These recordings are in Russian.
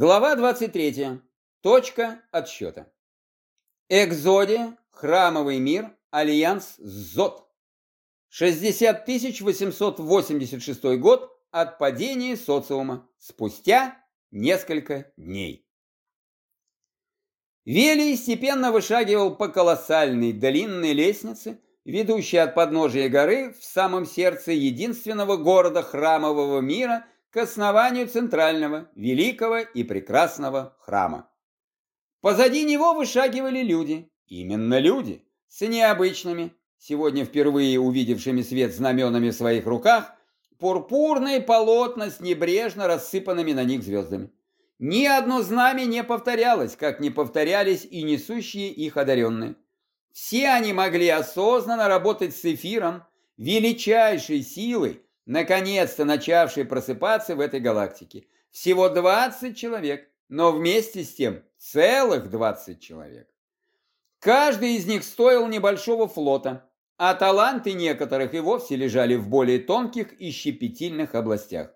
Глава 23. Точка отсчета. Экзодия, храмовый мир, альянс ЗОТ. 60 886 год от падения социума, спустя несколько дней. Велий степенно вышагивал по колоссальной длинной лестнице, ведущей от подножия горы в самом сердце единственного города храмового мира – к основанию центрального, великого и прекрасного храма. Позади него вышагивали люди, именно люди, с необычными, сегодня впервые увидевшими свет знаменами в своих руках, пурпурные полотна с небрежно рассыпанными на них звездами. Ни одно знамя не повторялось, как не повторялись и несущие их одаренные. Все они могли осознанно работать с эфиром, величайшей силой, наконец-то начавший просыпаться в этой галактике. Всего 20 человек, но вместе с тем целых 20 человек. Каждый из них стоил небольшого флота, а таланты некоторых и вовсе лежали в более тонких и щепетильных областях.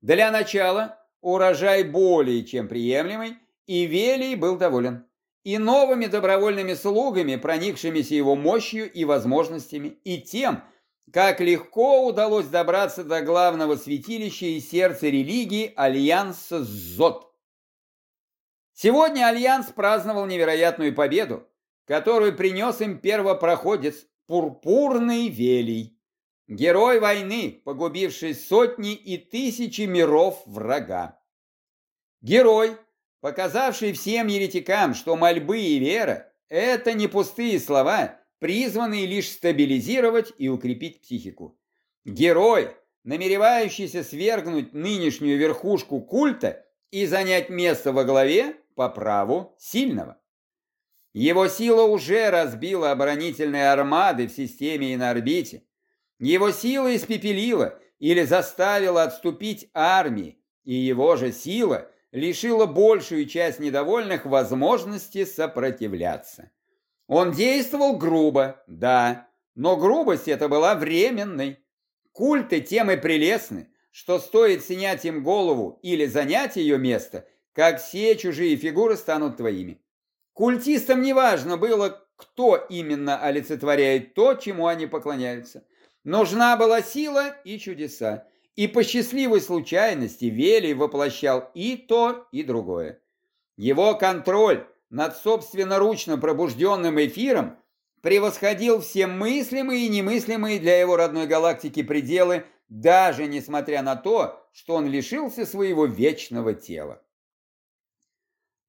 Для начала урожай более чем приемлемый, и Велий был доволен. И новыми добровольными слугами, проникшимися его мощью и возможностями, и тем, как легко удалось добраться до главного святилища и сердца религии Альянса ЗОТ. Сегодня Альянс праздновал невероятную победу, которую принес им первопроходец Пурпурный Велий, герой войны, погубивший сотни и тысячи миров врага. Герой, показавший всем еретикам, что мольбы и вера – это не пустые слова – призванные лишь стабилизировать и укрепить психику. Герой, намеревающийся свергнуть нынешнюю верхушку культа и занять место во главе по праву сильного. Его сила уже разбила оборонительные армады в системе и на орбите. Его сила испепелила или заставила отступить армии, и его же сила лишила большую часть недовольных возможности сопротивляться. Он действовал грубо, да, но грубость эта была временной. Культы тем и прелестны, что стоит снять им голову или занять ее место, как все чужие фигуры станут твоими. Культистам не важно было, кто именно олицетворяет то, чему они поклоняются. Нужна была сила и чудеса, и по счастливой случайности Велий воплощал и то, и другое. Его контроль над собственноручно пробужденным эфиром превосходил все мыслимые и немыслимые для его родной галактики пределы, даже несмотря на то, что он лишился своего вечного тела.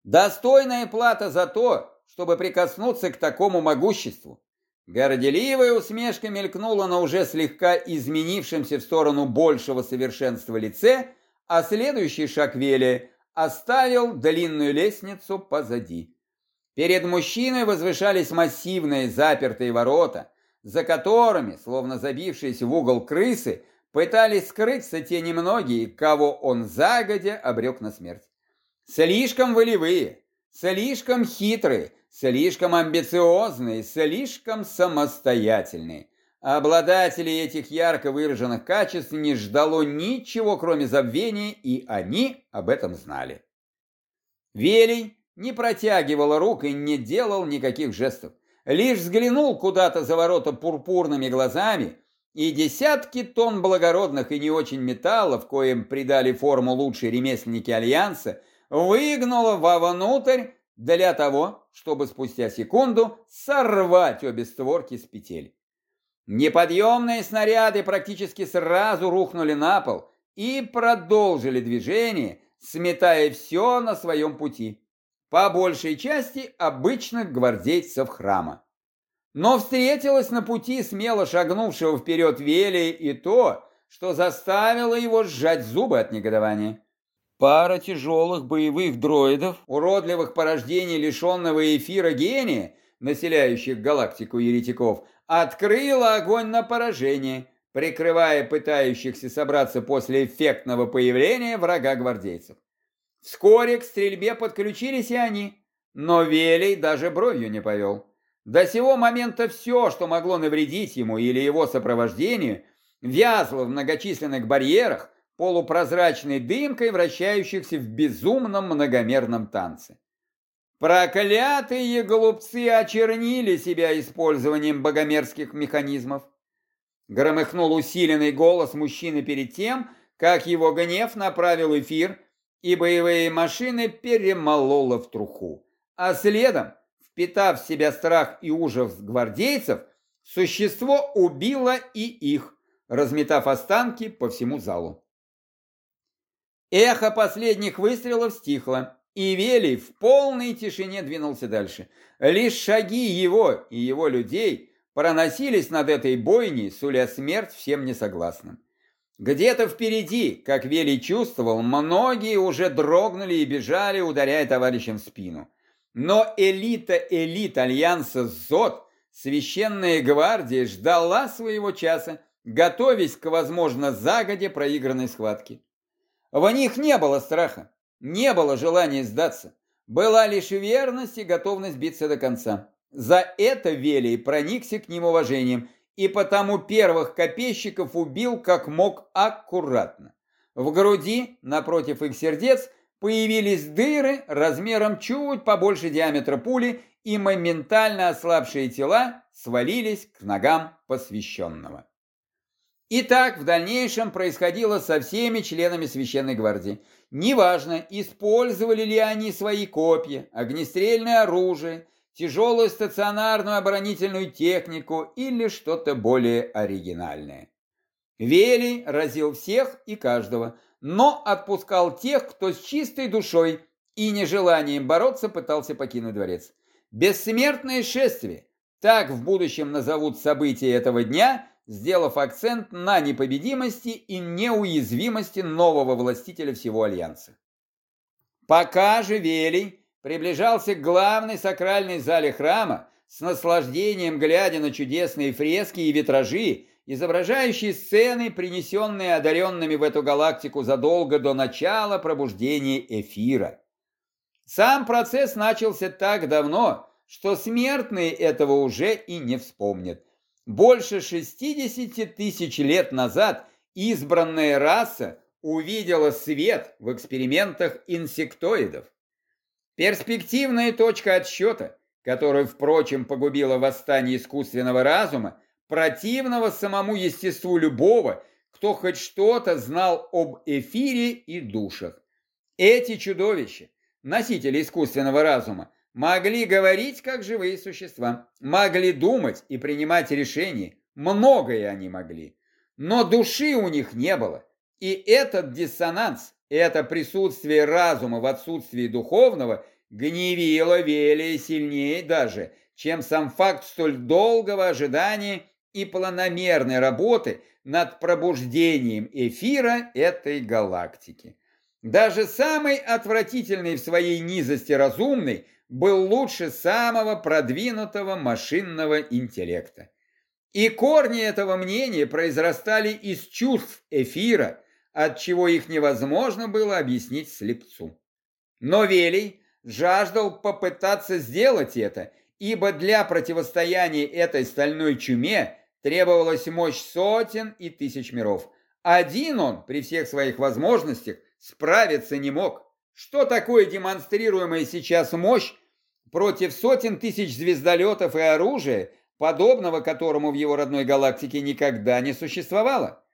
Достойная плата за то, чтобы прикоснуться к такому могуществу. Горделивая усмешка мелькнула на уже слегка изменившемся в сторону большего совершенства лице, а следующий шаг Вели оставил длинную лестницу позади. Перед мужчиной возвышались массивные запертые ворота, за которыми, словно забившись в угол крысы, пытались скрыться те немногие, кого он загодя обрек на смерть. Слишком волевые, слишком хитрые, слишком амбициозные, слишком самостоятельные. Обладатели этих ярко выраженных качеств не ждало ничего, кроме забвения, и они об этом знали. Велий не протягивал рук и не делал никаких жестов. Лишь взглянул куда-то за ворота пурпурными глазами, и десятки тонн благородных и не очень металлов, коим придали форму лучшие ремесленники Альянса, выгнуло вовнутрь для того, чтобы спустя секунду сорвать обе створки с петель. Неподъемные снаряды практически сразу рухнули на пол и продолжили движение, сметая все на своем пути по большей части обычных гвардейцев храма. Но встретилось на пути смело шагнувшего вперед Вели и то, что заставило его сжать зубы от негодования. Пара тяжелых боевых дроидов, уродливых порождений лишенного эфира гения, населяющих галактику еретиков, открыла огонь на поражение, прикрывая пытающихся собраться после эффектного появления врага гвардейцев. Вскоре к стрельбе подключились и они, но Велий даже бровью не повел. До сего момента все, что могло навредить ему или его сопровождению, вязло в многочисленных барьерах, полупрозрачной дымкой, вращающихся в безумном многомерном танце. Проклятые голубцы очернили себя использованием богомерзких механизмов. Громыхнул усиленный голос мужчины перед тем, как его гнев направил эфир, и боевые машины перемололо в труху. А следом, впитав в себя страх и ужас гвардейцев, существо убило и их, разметав останки по всему залу. Эхо последних выстрелов стихло, и Велий в полной тишине двинулся дальше. Лишь шаги его и его людей проносились над этой бойней, суля смерть всем несогласным. Где-то впереди, как Велий чувствовал, многие уже дрогнули и бежали, ударяя товарищам в спину. Но элита элит Альянса ЗОТ, священная гвардия, ждала своего часа, готовясь к, возможно, загоде проигранной схватке. В них не было страха, не было желания сдаться. Была лишь верность и готовность биться до конца. За это Велий проникся к ним уважением, и потому первых копейщиков убил как мог аккуратно. В груди, напротив их сердец, появились дыры размером чуть побольше диаметра пули, и моментально ослабшие тела свалились к ногам посвященного. И так в дальнейшем происходило со всеми членами Священной Гвардии. Неважно, использовали ли они свои копья, огнестрельное оружие, тяжелую стационарную оборонительную технику или что-то более оригинальное. Велий разил всех и каждого, но отпускал тех, кто с чистой душой и нежеланием бороться пытался покинуть дворец. Бессмертное шествие, так в будущем назовут события этого дня – сделав акцент на непобедимости и неуязвимости нового властителя всего Альянса. Пока же Велий приближался к главной сакральной зале храма, с наслаждением глядя на чудесные фрески и витражи, изображающие сцены, принесенные одаренными в эту галактику задолго до начала пробуждения эфира. Сам процесс начался так давно, что смертные этого уже и не вспомнят. Больше 60 тысяч лет назад избранная раса увидела свет в экспериментах инсектоидов. Перспективная точка отсчета, которую, впрочем, погубила восстание искусственного разума, противного самому естеству любого, кто хоть что-то знал об эфире и душах. Эти чудовища, носители искусственного разума, Могли говорить, как живые существа, могли думать и принимать решения, многое они могли. Но души у них не было. И этот диссонанс, это присутствие разума в отсутствии духовного гневило Велия сильнее даже, чем сам факт столь долгого ожидания и планомерной работы над пробуждением эфира этой галактики. Даже самый отвратительный в своей низости разумный был лучше самого продвинутого машинного интеллекта. И корни этого мнения произрастали из чувств эфира, от чего их невозможно было объяснить слепцу. Но Велий жаждал попытаться сделать это, ибо для противостояния этой стальной чуме требовалась мощь сотен и тысяч миров. Один он при всех своих возможностях справиться не мог. Что такое демонстрируемая сейчас мощь против сотен тысяч звездолетов и оружия, подобного которому в его родной галактике никогда не существовало?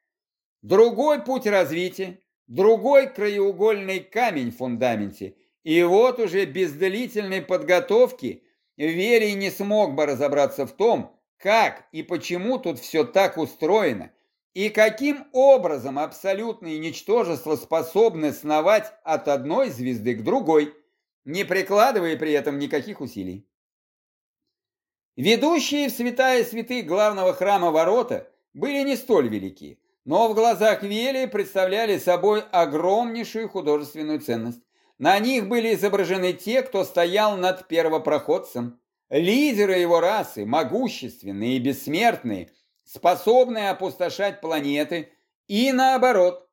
Другой путь развития, другой краеугольный камень в фундаменте. И вот уже без длительной подготовки Верий не смог бы разобраться в том, как и почему тут все так устроено, и каким образом абсолютные ничтожества способны сновать от одной звезды к другой, не прикладывая при этом никаких усилий. Ведущие в святая святых главного храма ворота были не столь велики, но в глазах Вели представляли собой огромнейшую художественную ценность. На них были изображены те, кто стоял над первопроходцем, лидеры его расы, могущественные и бессмертные – способные опустошать планеты и, наоборот,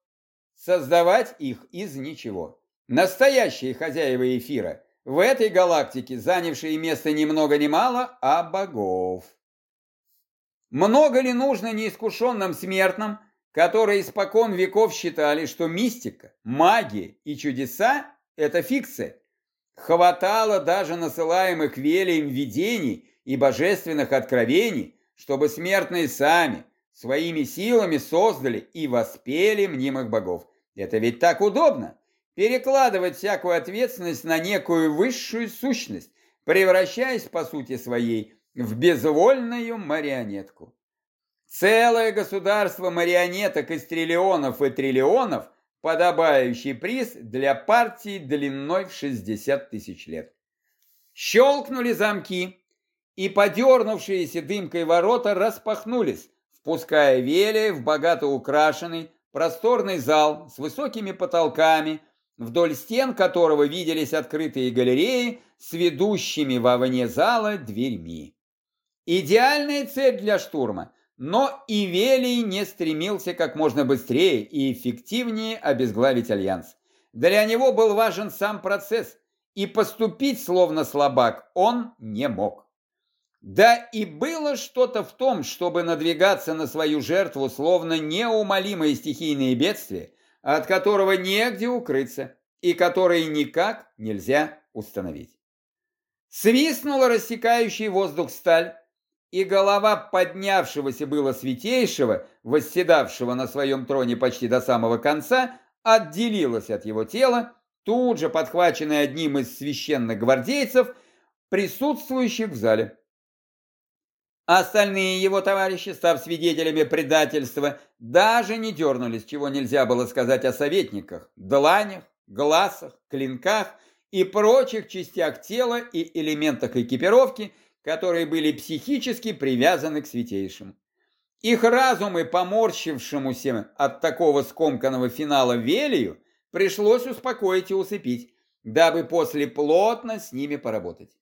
создавать их из ничего. Настоящие хозяева эфира в этой галактике, занявшие место ни много ни мало, а богов. Много ли нужно неискушенным смертным, которые испокон веков считали, что мистика, магия и чудеса – это фикция. Хватало даже насылаемых велием видений и божественных откровений, чтобы смертные сами своими силами создали и воспели мнимых богов. Это ведь так удобно – перекладывать всякую ответственность на некую высшую сущность, превращаясь по сути своей в безвольную марионетку. Целое государство марионеток из триллионов и триллионов – подобающий приз для партии длиной в 60 тысяч лет. Щелкнули замки, и подернувшиеся дымкой ворота распахнулись, впуская Велия в богато украшенный просторный зал с высокими потолками, вдоль стен которого виделись открытые галереи с ведущими вовне зала дверьми. Идеальная цель для штурма – но и Велий не стремился как можно быстрее и эффективнее обезглавить Альянс. Для него был важен сам процесс, и поступить словно слабак он не мог. Да и было что-то в том, чтобы надвигаться на свою жертву словно неумолимое стихийное бедствие, от которого негде укрыться и которое никак нельзя установить. Свистнула рассекающий воздух сталь, и голова поднявшегося было святейшего, восседавшего на своем троне почти до самого конца, отделилась от его тела, тут же подхваченная одним из священных гвардейцев, присутствующих в зале. Остальные его товарищи, став свидетелями предательства, даже не дернулись, чего нельзя было сказать о советниках, дланях, глазах, клинках и прочих частях тела и элементах экипировки – которые были психически привязаны к святейшему. Их разумы, поморщившемуся от такого скомканного финала Велию, пришлось успокоить и усыпить, дабы после плотно с ними поработать.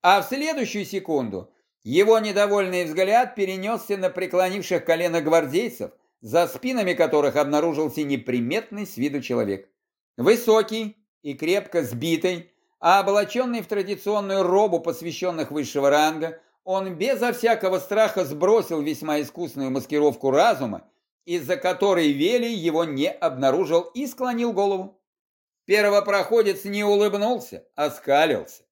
А в следующую секунду его недовольный взгляд перенесся на преклонивших колено гвардейцев, за спинами которых обнаружился неприметный с виду человек. Высокий и крепко сбитый, а облаченный в традиционную робу посвященных высшего ранга, он безо всякого страха сбросил весьма искусную маскировку разума, из-за которой Велий его не обнаружил и склонил голову. Первопроходец не улыбнулся, а скалился.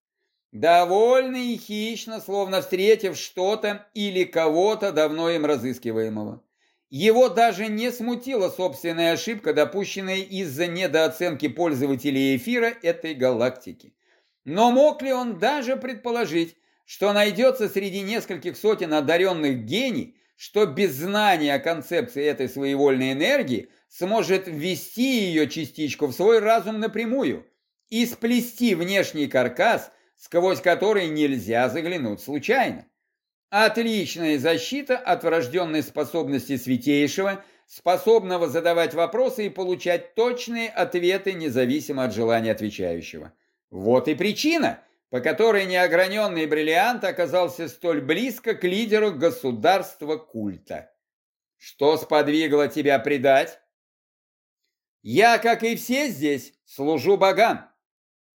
Довольный и хищно, словно встретив что-то или кого-то давно им разыскиваемого. Его даже не смутила собственная ошибка, допущенная из-за недооценки пользователей эфира этой галактики. Но мог ли он даже предположить, что найдется среди нескольких сотен одаренных гений, что без знания о концепции этой своевольной энергии сможет ввести ее частичку в свой разум напрямую и сплести внешний каркас, сквозь который нельзя заглянуть случайно? Отличная защита от врожденной способности святейшего, способного задавать вопросы и получать точные ответы независимо от желания отвечающего. Вот и причина, по которой неограненный бриллиант оказался столь близко к лидеру государства культа. Что сподвигло тебя предать? Я, как и все здесь, служу богам.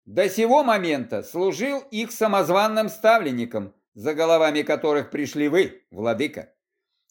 До сего момента служил их самозванным ставленникам, за головами которых пришли вы, владыка.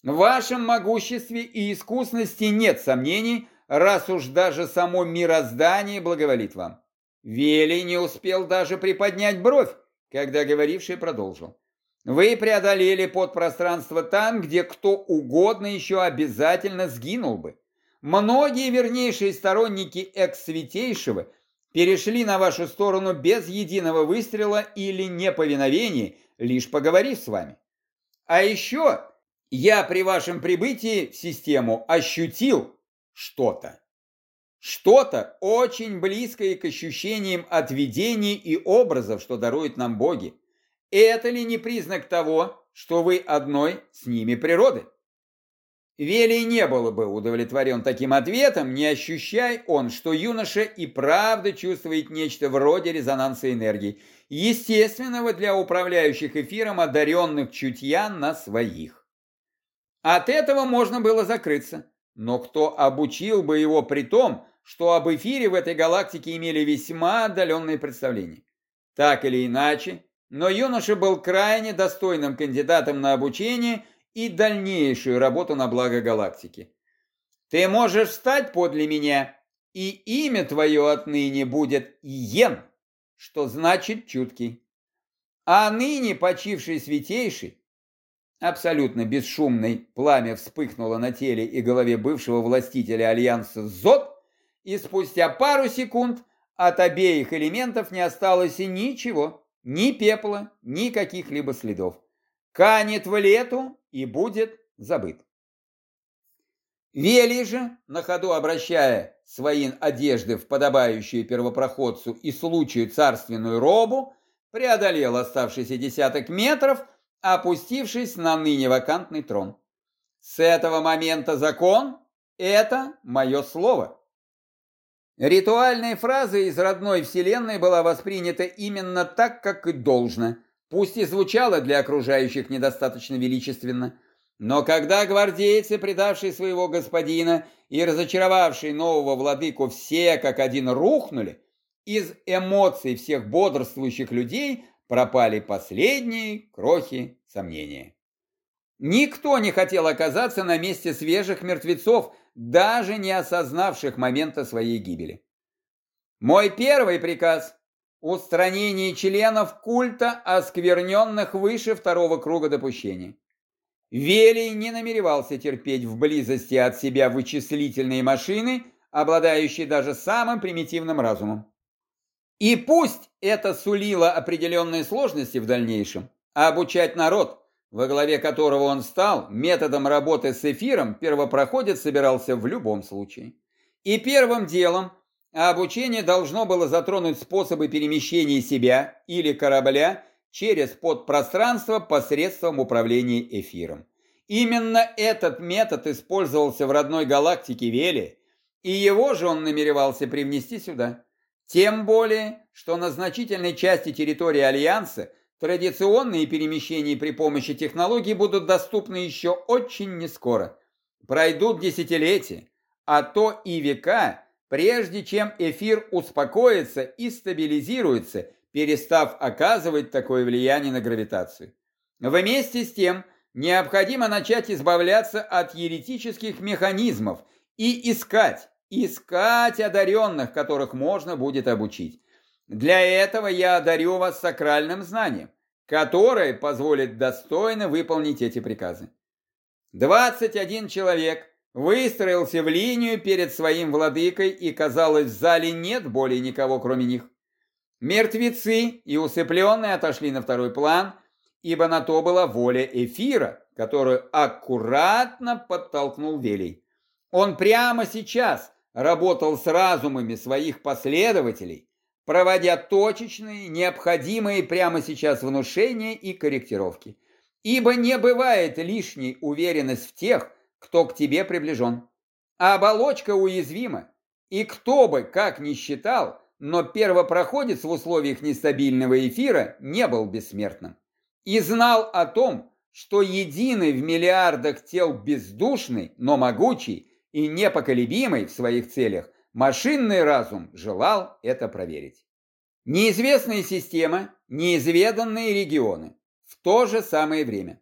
В вашем могуществе и искусности нет сомнений, раз уж даже само мироздание благоволит вам. Велий не успел даже приподнять бровь, когда говоривший продолжил. Вы преодолели подпространство там, где кто угодно еще обязательно сгинул бы. Многие вернейшие сторонники экс-святейшего перешли на вашу сторону без единого выстрела или неповиновения, лишь поговорив с вами. А еще я при вашем прибытии в систему ощутил что-то. Что-то очень близкое к ощущениям от видений и образов, что даруют нам боги. Это ли не признак того, что вы одной с ними природы? Велий не было бы удовлетворен таким ответом, не ощущая он, что юноша и правда чувствует нечто вроде резонанса энергии, естественного для управляющих эфиром одаренных чутья на своих. От этого можно было закрыться. Но кто обучил бы его при том, что об эфире в этой галактике имели весьма отдаленные представления? Так или иначе, но юноша был крайне достойным кандидатом на обучение и дальнейшую работу на благо галактики. Ты можешь встать подле меня, и имя твое отныне будет Йен, что значит чуткий. А ныне почивший святейший, абсолютно бесшумный, пламя вспыхнуло на теле и голове бывшего властителя Альянса Зод, и спустя пару секунд от обеих элементов не осталось и ничего, ни пепла, ни каких-либо следов. Канет в лету и будет забыт. Вели же, на ходу обращая свои одежды в подобающую первопроходцу и случаю царственную робу, преодолел оставшийся десяток метров, опустившись на ныне вакантный трон. С этого момента закон – это мое слово. Ритуальная фраза из родной вселенной была воспринята именно так, как и должно, пусть и звучала для окружающих недостаточно величественно. Но когда гвардейцы, предавшие своего господина и разочаровавшие нового владыку, все как один рухнули, из эмоций всех бодрствующих людей пропали последние крохи сомнения. Никто не хотел оказаться на месте свежих мертвецов, даже не осознавших момента своей гибели. Мой первый приказ – устранение членов культа, оскверненных выше второго круга допущения. Велий не намеревался терпеть в близости от себя вычислительные машины, обладающие даже самым примитивным разумом. И пусть это сулило определенные сложности в дальнейшем, а обучать народ, во главе которого он стал, методом работы с эфиром первопроходец собирался в любом случае. И первым делом обучение должно было затронуть способы перемещения себя или корабля через подпространство посредством управления эфиром. Именно этот метод использовался в родной галактике Вели, и его же он намеревался привнести сюда. Тем более, что на значительной части территории Альянса традиционные перемещения при помощи технологий будут доступны еще очень нескоро. Пройдут десятилетия, а то и века, прежде чем эфир успокоится и стабилизируется, перестав оказывать такое влияние на гравитацию. Вместе с тем, необходимо начать избавляться от еретических механизмов и искать, искать одаренных, которых можно будет обучить. Для этого я одарю вас сакральным знанием, которое позволит достойно выполнить эти приказы. 21 человек выстроился в линию перед своим владыкой, и, казалось, в зале нет более никого, кроме них. Мертвецы и усыпленные отошли на второй план, ибо на то была воля эфира, которую аккуратно подтолкнул Велий. Он прямо сейчас работал с разумами своих последователей, проводя точечные, необходимые прямо сейчас внушения и корректировки. Ибо не бывает лишней уверенность в тех, кто к тебе приближен. А оболочка уязвима, и кто бы как ни считал, но первопроходец в условиях нестабильного эфира не был бессмертным. И знал о том, что единый в миллиардах тел бездушный, но могучий, и непоколебимый в своих целях, машинный разум желал это проверить. Неизвестная система, неизведанные регионы в то же самое время.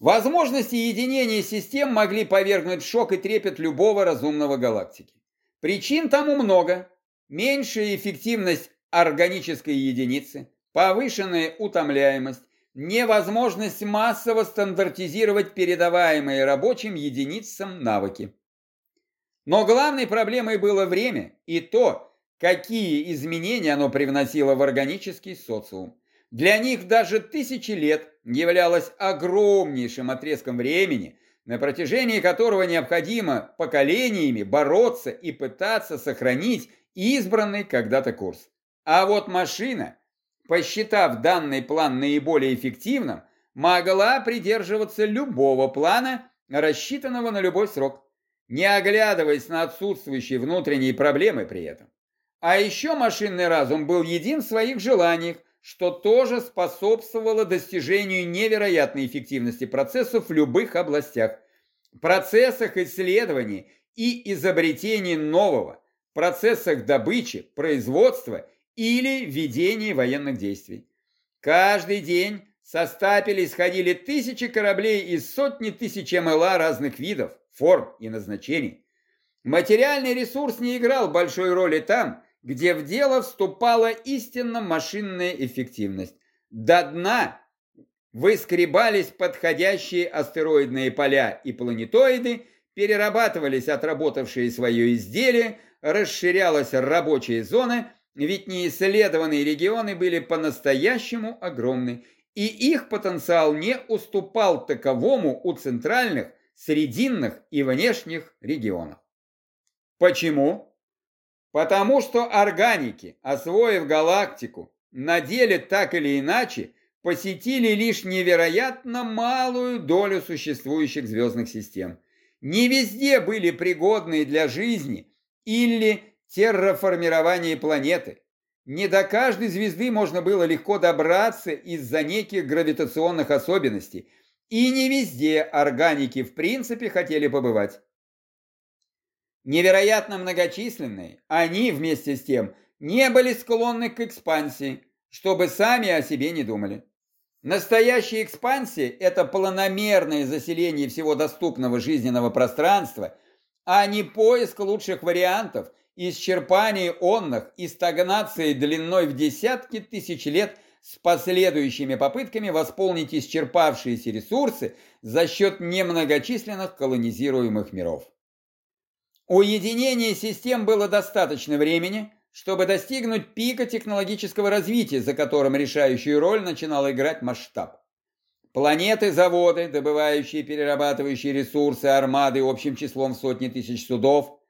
Возможности единения систем могли повергнуть в шок и трепет любого разумного галактики. Причин тому много. Меньшая эффективность органической единицы, повышенная утомляемость, невозможность массово стандартизировать передаваемые рабочим единицам навыки. Но главной проблемой было время и то, какие изменения оно привносило в органический социум. Для них даже тысячи лет являлось огромнейшим отрезком времени, на протяжении которого необходимо поколениями бороться и пытаться сохранить избранный когда-то курс. А вот машина – посчитав данный план наиболее эффективным, могла придерживаться любого плана, рассчитанного на любой срок, не оглядываясь на отсутствующие внутренние проблемы при этом. А еще машинный разум был един в своих желаниях, что тоже способствовало достижению невероятной эффективности процессов в любых областях, процессах исследований и изобретений нового, процессах добычи, производства или ведении военных действий. Каждый день со стапелей сходили тысячи кораблей и сотни тысяч МЛА разных видов, форм и назначений. Материальный ресурс не играл большой роли там, где в дело вступала истинно машинная эффективность. До дна выскребались подходящие астероидные поля и планетоиды, перерабатывались отработавшие свое изделие, расширялась рабочая зона, ведь неисследованные регионы были по-настоящему огромны, и их потенциал не уступал таковому у центральных, срединных и внешних регионов. Почему? Потому что органики, освоив галактику, на деле так или иначе посетили лишь невероятно малую долю существующих звездных систем. Не везде были пригодные для жизни или терраформирования планеты. Не до каждой звезды можно было легко добраться из-за неких гравитационных особенностей, и не везде органики в принципе хотели побывать. Невероятно многочисленные, они вместе с тем не были склонны к экспансии, чтобы сами о себе не думали. Настоящая экспансия – это планомерное заселение всего доступного жизненного пространства, а не поиск лучших вариантов – исчерпании онных и стагнации длиной в десятки тысяч лет с последующими попытками восполнить исчерпавшиеся ресурсы за счет немногочисленных колонизируемых миров. Уединение систем было достаточно времени, чтобы достигнуть пика технологического развития, за которым решающую роль начинал играть масштаб. Планеты-заводы, добывающие и перерабатывающие ресурсы, армады общим числом сотни тысяч судов –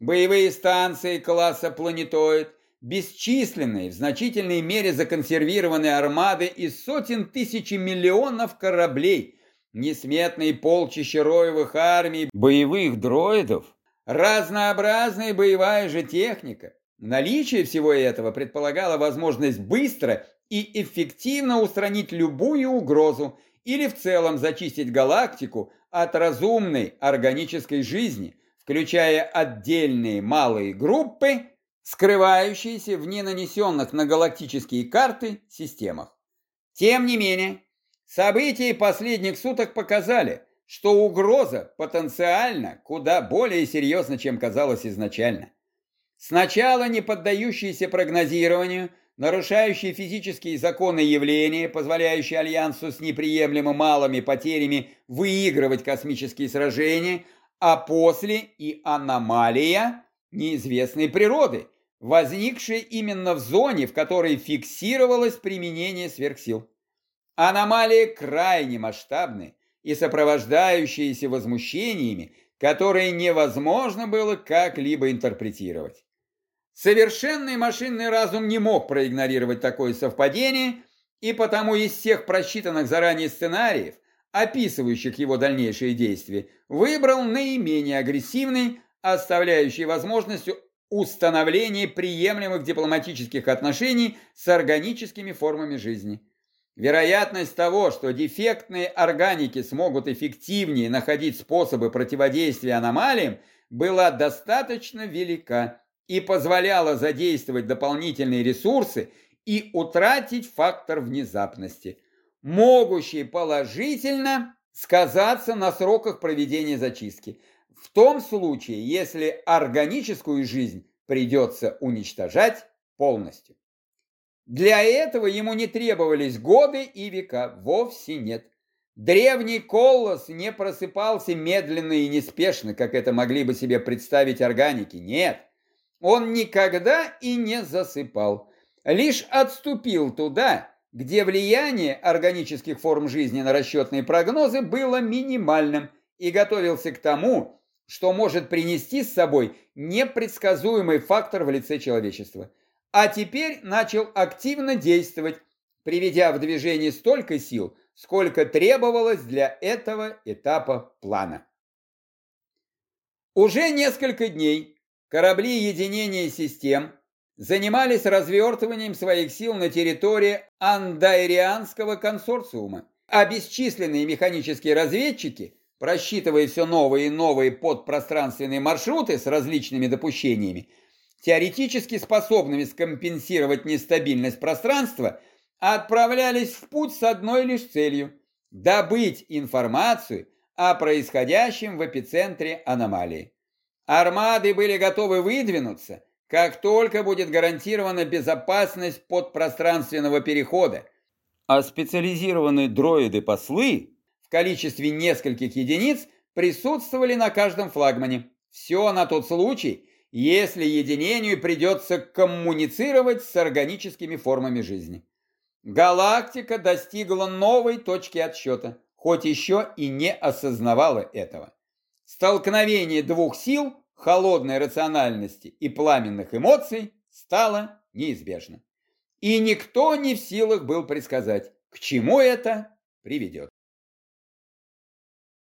Боевые станции класса планетоид, бесчисленные, в значительной мере законсервированные армады из сотен тысяч и миллионов кораблей, несметные полчища роевых армий, боевых дроидов, разнообразная боевая же техника. Наличие всего этого предполагало возможность быстро и эффективно устранить любую угрозу или в целом зачистить галактику от разумной органической жизни – включая отдельные малые группы, скрывающиеся в ненанесенных на галактические карты системах. Тем не менее, события последних суток показали, что угроза потенциально куда более серьезна, чем казалось изначально. Сначала не поддающиеся прогнозированию, нарушающие физические законы явления, позволяющие Альянсу с неприемлемо малыми потерями выигрывать космические сражения – а после и аномалия неизвестной природы, возникшая именно в зоне, в которой фиксировалось применение сверхсил. Аномалия крайне масштабная и сопровождающаяся возмущениями, которые невозможно было как-либо интерпретировать. Совершенный машинный разум не мог проигнорировать такое совпадение, и потому из всех просчитанных заранее сценариев – описывающих его дальнейшие действия, выбрал наименее агрессивный, оставляющий возможность установления приемлемых дипломатических отношений с органическими формами жизни. Вероятность того, что дефектные органики смогут эффективнее находить способы противодействия аномалиям, была достаточно велика и позволяла задействовать дополнительные ресурсы и утратить фактор внезапности – могущие положительно сказаться на сроках проведения зачистки. В том случае, если органическую жизнь придется уничтожать полностью. Для этого ему не требовались годы и века, вовсе нет. Древний колос не просыпался медленно и неспешно, как это могли бы себе представить органики. Нет, он никогда и не засыпал, лишь отступил туда, где влияние органических форм жизни на расчетные прогнозы было минимальным и готовился к тому, что может принести с собой непредсказуемый фактор в лице человечества. А теперь начал активно действовать, приведя в движение столько сил, сколько требовалось для этого этапа плана. Уже несколько дней корабли единения систем занимались развертыванием своих сил на территории Андайрианского консорциума, а бесчисленные механические разведчики, просчитывая все новые и новые подпространственные маршруты с различными допущениями, теоретически способными скомпенсировать нестабильность пространства, отправлялись в путь с одной лишь целью – добыть информацию о происходящем в эпицентре аномалии. Армады были готовы выдвинуться, как только будет гарантирована безопасность подпространственного перехода, а специализированные дроиды-послы в количестве нескольких единиц присутствовали на каждом флагмане. Все на тот случай, если единению придется коммуницировать с органическими формами жизни. Галактика достигла новой точки отсчета, хоть еще и не осознавала этого. Столкновение двух сил, холодной рациональности и пламенных эмоций, стало неизбежно. И никто не в силах был предсказать, к чему это приведет.